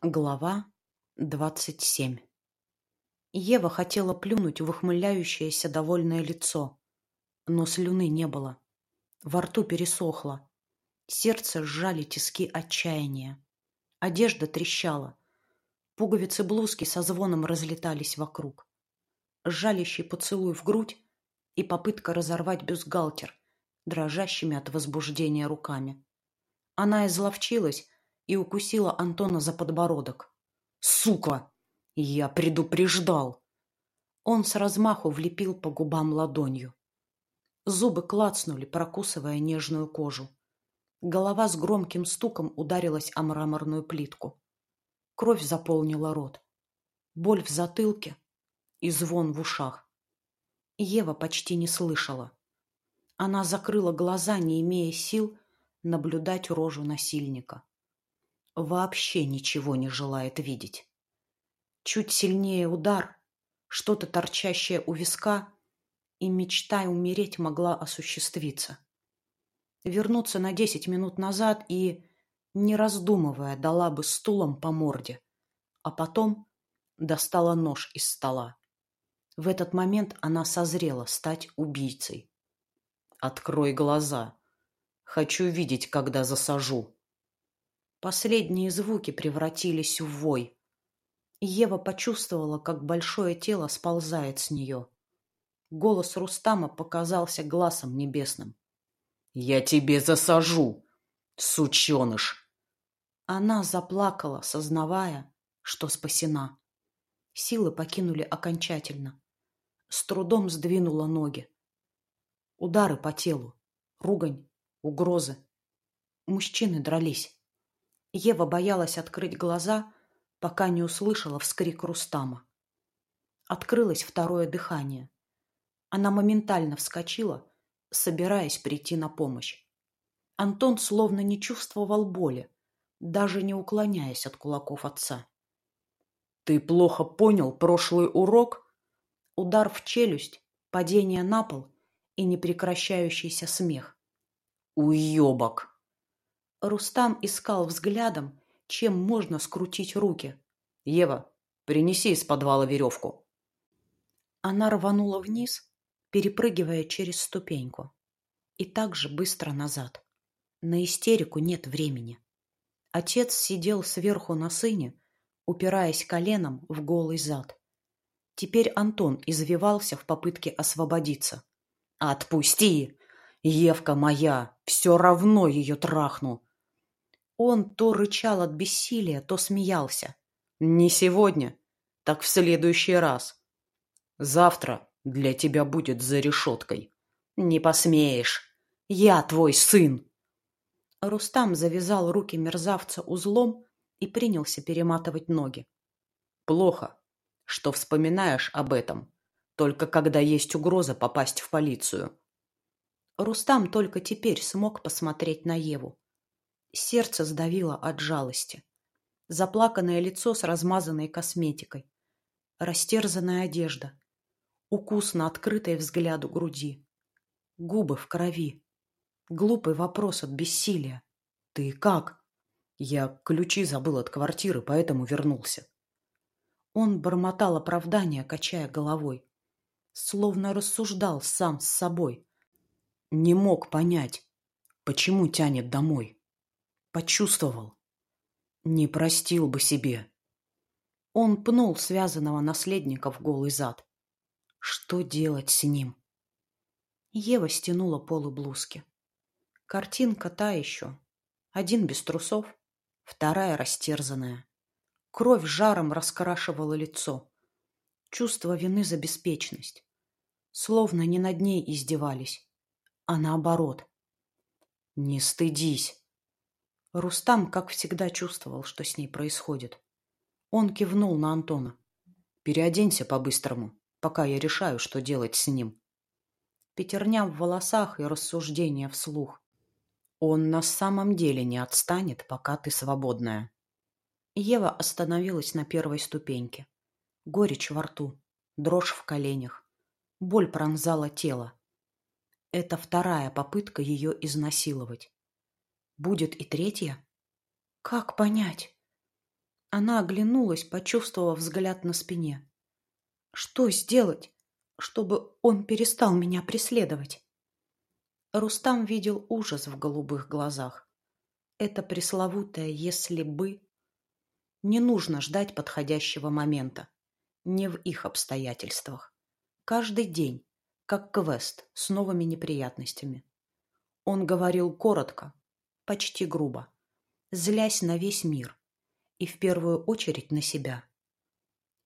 Глава двадцать семь Ева хотела плюнуть в ухмыляющееся довольное лицо, но слюны не было. Во рту пересохло. Сердце сжали тиски отчаяния. Одежда трещала. Пуговицы блузки со звоном разлетались вокруг. Жалящий поцелуй в грудь и попытка разорвать бюстгальтер дрожащими от возбуждения руками. Она изловчилась, и укусила Антона за подбородок. «Сука! Я предупреждал!» Он с размаху влепил по губам ладонью. Зубы клацнули, прокусывая нежную кожу. Голова с громким стуком ударилась о мраморную плитку. Кровь заполнила рот. Боль в затылке и звон в ушах. Ева почти не слышала. Она закрыла глаза, не имея сил наблюдать рожу насильника вообще ничего не желает видеть. Чуть сильнее удар, что-то торчащее у виска, и мечта умереть могла осуществиться. Вернуться на десять минут назад и, не раздумывая, дала бы стулом по морде, а потом достала нож из стола. В этот момент она созрела стать убийцей. «Открой глаза. Хочу видеть, когда засажу», Последние звуки превратились в вой. Ева почувствовала, как большое тело сползает с нее. Голос Рустама показался глазом небесным. «Я тебе засажу, сученыш!» Она заплакала, сознавая, что спасена. Силы покинули окончательно. С трудом сдвинула ноги. Удары по телу, ругань, угрозы. Мужчины дрались. Ева боялась открыть глаза, пока не услышала вскрик Рустама. Открылось второе дыхание. Она моментально вскочила, собираясь прийти на помощь. Антон словно не чувствовал боли, даже не уклоняясь от кулаков отца. «Ты плохо понял прошлый урок?» Удар в челюсть, падение на пол и непрекращающийся смех. «Уебок!» Рустам искал взглядом, чем можно скрутить руки. «Ева, принеси из подвала веревку». Она рванула вниз, перепрыгивая через ступеньку. И так же быстро назад. На истерику нет времени. Отец сидел сверху на сыне, упираясь коленом в голый зад. Теперь Антон извивался в попытке освободиться. «Отпусти! Евка моя! Все равно ее трахну! Он то рычал от бессилия, то смеялся. «Не сегодня, так в следующий раз. Завтра для тебя будет за решеткой. Не посмеешь. Я твой сын!» Рустам завязал руки мерзавца узлом и принялся перематывать ноги. «Плохо, что вспоминаешь об этом, только когда есть угроза попасть в полицию». Рустам только теперь смог посмотреть на Еву. Сердце сдавило от жалости. Заплаканное лицо с размазанной косметикой. Растерзанная одежда. Укус на открытой взгляду груди. Губы в крови. Глупый вопрос от бессилия. «Ты как?» «Я ключи забыл от квартиры, поэтому вернулся». Он бормотал оправдания, качая головой. Словно рассуждал сам с собой. Не мог понять, почему тянет домой. Почувствовал. Не простил бы себе. Он пнул связанного наследника в голый зад. Что делать с ним? Ева стянула полы блузки. Картинка та еще. Один без трусов, вторая растерзанная. Кровь жаром раскрашивала лицо. Чувство вины за беспечность. Словно не над ней издевались, а наоборот. «Не стыдись!» Рустам, как всегда, чувствовал, что с ней происходит. Он кивнул на Антона. «Переоденься по-быстрому, пока я решаю, что делать с ним». Пятерня в волосах и рассуждения вслух. «Он на самом деле не отстанет, пока ты свободная». Ева остановилась на первой ступеньке. Горечь во рту, дрожь в коленях. Боль пронзала тело. Это вторая попытка ее изнасиловать. Будет и третья? Как понять? Она оглянулась, почувствовав взгляд на спине. Что сделать, чтобы он перестал меня преследовать? Рустам видел ужас в голубых глазах. Это пресловутое «если бы» не нужно ждать подходящего момента. Не в их обстоятельствах. Каждый день, как квест с новыми неприятностями. Он говорил коротко, почти грубо, злясь на весь мир и в первую очередь на себя.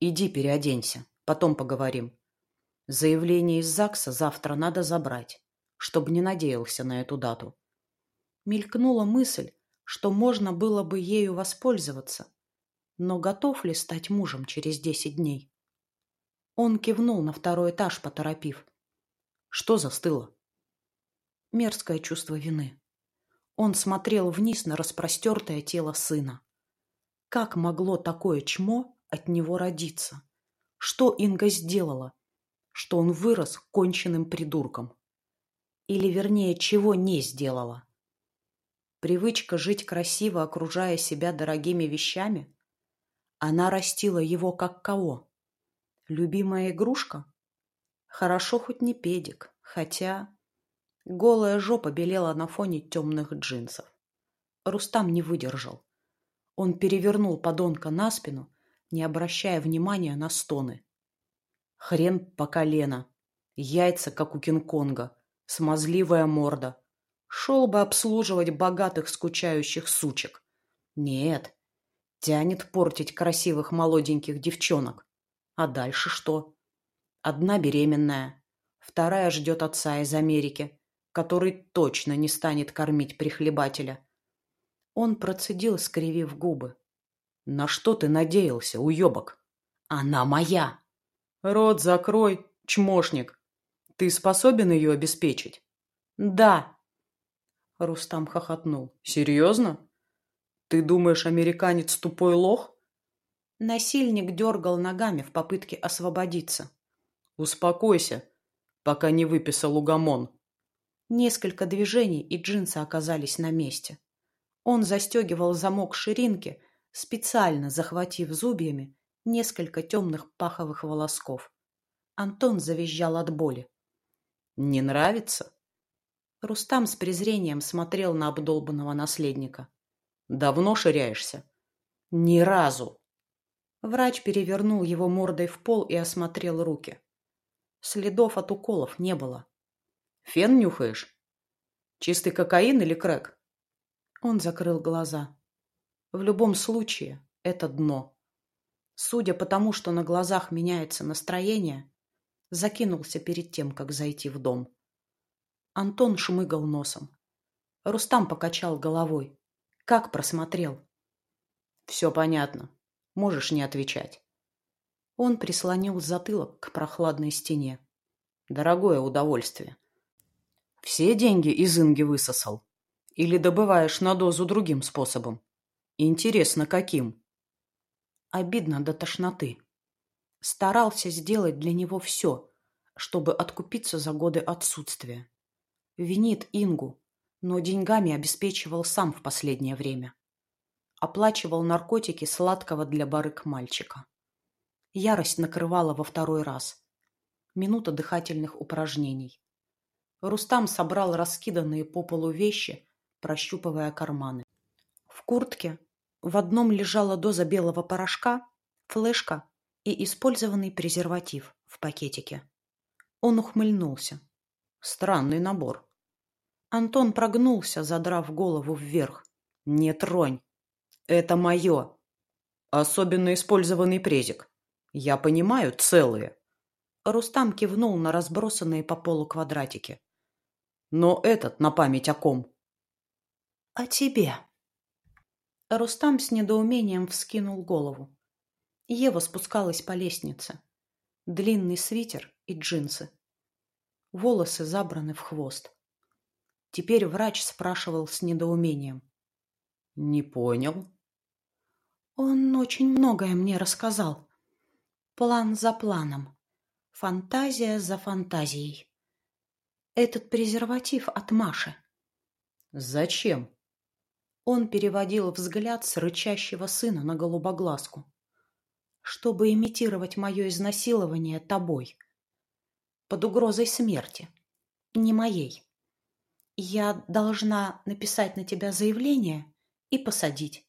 «Иди переоденься, потом поговорим. Заявление из ЗАГСа завтра надо забрать, чтобы не надеялся на эту дату». Мелькнула мысль, что можно было бы ею воспользоваться, но готов ли стать мужем через десять дней? Он кивнул на второй этаж, поторопив. Что застыло? Мерзкое чувство вины. Он смотрел вниз на распростертое тело сына. Как могло такое чмо от него родиться? Что Инга сделала? Что он вырос конченным придурком? Или, вернее, чего не сделала? Привычка жить красиво, окружая себя дорогими вещами? Она растила его как кого? Любимая игрушка? Хорошо хоть не педик, хотя... Голая жопа белела на фоне темных джинсов. Рустам не выдержал. Он перевернул подонка на спину, не обращая внимания на стоны. Хрен по колено, яйца, как у Кинг-Конга, смазливая морда. Шел бы обслуживать богатых скучающих сучек. Нет, тянет портить красивых молоденьких девчонок. А дальше что? Одна беременная, вторая ждет отца из Америки, который точно не станет кормить прихлебателя. Он процедил, скривив губы. «На что ты надеялся, уебок? Она моя!» «Рот закрой, чмошник! Ты способен ее обеспечить?» «Да!» Рустам хохотнул. «Серьезно? Ты думаешь, американец тупой лох?» Насильник дергал ногами в попытке освободиться. «Успокойся, пока не выписал угомон». Несколько движений, и джинсы оказались на месте. Он застегивал замок ширинки, специально захватив зубьями несколько темных паховых волосков. Антон завизжал от боли. «Не нравится?» Рустам с презрением смотрел на обдолбанного наследника. «Давно ширяешься?» «Ни разу!» Врач перевернул его мордой в пол и осмотрел руки. Следов от уколов не было. «Фен нюхаешь? Чистый кокаин или крэк?» Он закрыл глаза. В любом случае, это дно. Судя по тому, что на глазах меняется настроение, закинулся перед тем, как зайти в дом. Антон шмыгал носом. Рустам покачал головой. Как просмотрел? Все понятно. Можешь не отвечать. Он прислонил затылок к прохладной стене. Дорогое удовольствие. Все деньги из Инги высосал? Или добываешь на дозу другим способом? Интересно, каким? Обидно до тошноты. Старался сделать для него все, чтобы откупиться за годы отсутствия. Винит Ингу, но деньгами обеспечивал сам в последнее время. Оплачивал наркотики сладкого для барык мальчика. Ярость накрывала во второй раз. Минута дыхательных упражнений. Рустам собрал раскиданные по полу вещи прощупывая карманы. В куртке в одном лежала доза белого порошка, флешка и использованный презерватив в пакетике. Он ухмыльнулся. Странный набор. Антон прогнулся, задрав голову вверх. «Не тронь! Это мое! Особенно использованный презик. Я понимаю, целые!» Рустам кивнул на разбросанные по полу квадратики. «Но этот на память о ком?» «О тебе». Рустам с недоумением вскинул голову. Ева спускалась по лестнице. Длинный свитер и джинсы. Волосы забраны в хвост. Теперь врач спрашивал с недоумением. «Не понял». «Он очень многое мне рассказал. План за планом. Фантазия за фантазией. Этот презерватив от Маши». «Зачем?» Он переводил взгляд с рычащего сына на голубоглазку. «Чтобы имитировать мое изнасилование тобой. Под угрозой смерти. Не моей. Я должна написать на тебя заявление и посадить.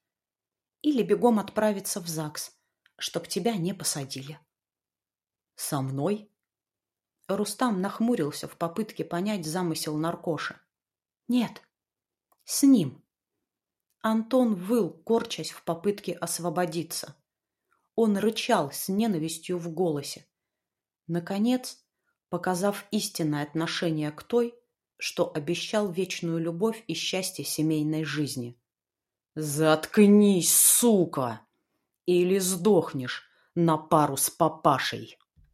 Или бегом отправиться в ЗАГС, чтоб тебя не посадили». «Со мной?» Рустам нахмурился в попытке понять замысел наркоши. «Нет, с ним». Антон выл, корчась в попытке освободиться. Он рычал с ненавистью в голосе. Наконец, показав истинное отношение к той, что обещал вечную любовь и счастье семейной жизни. «Заткнись, сука! Или сдохнешь на пару с папашей!»